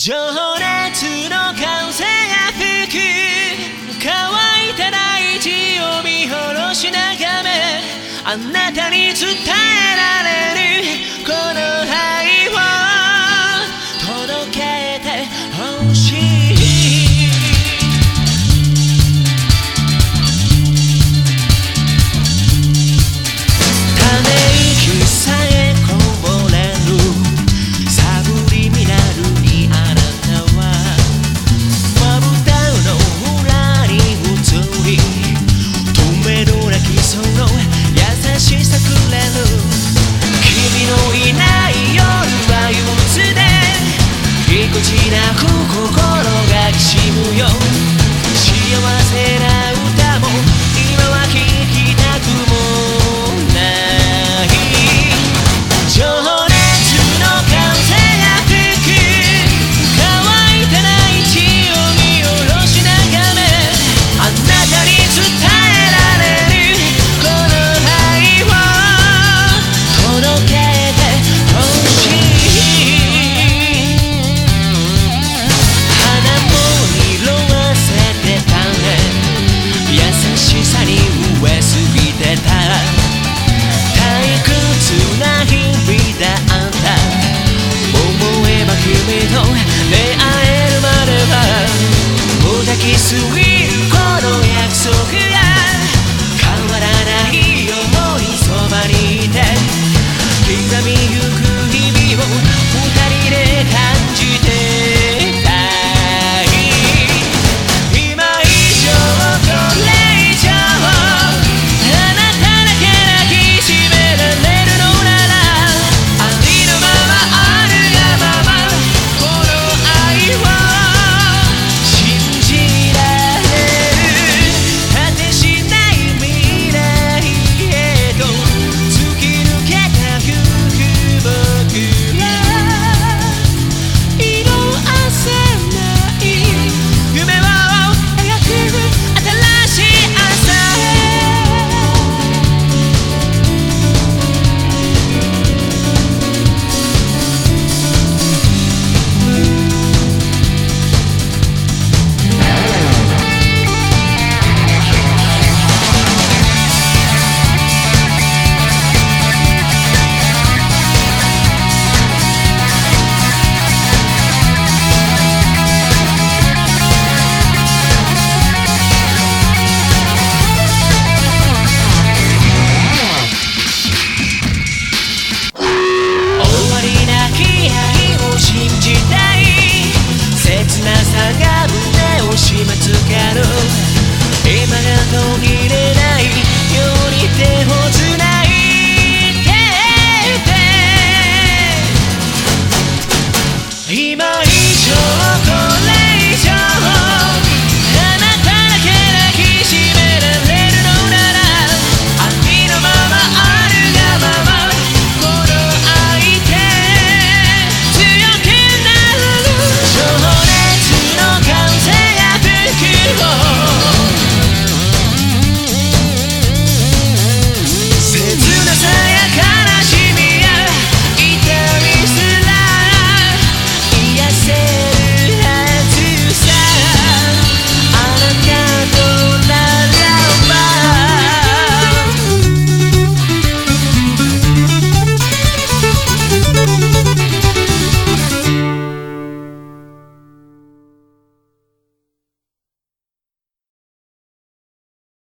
情熱の風が吹く乾いた大地を見下ろし眺めあなたに伝えられ tell me you no need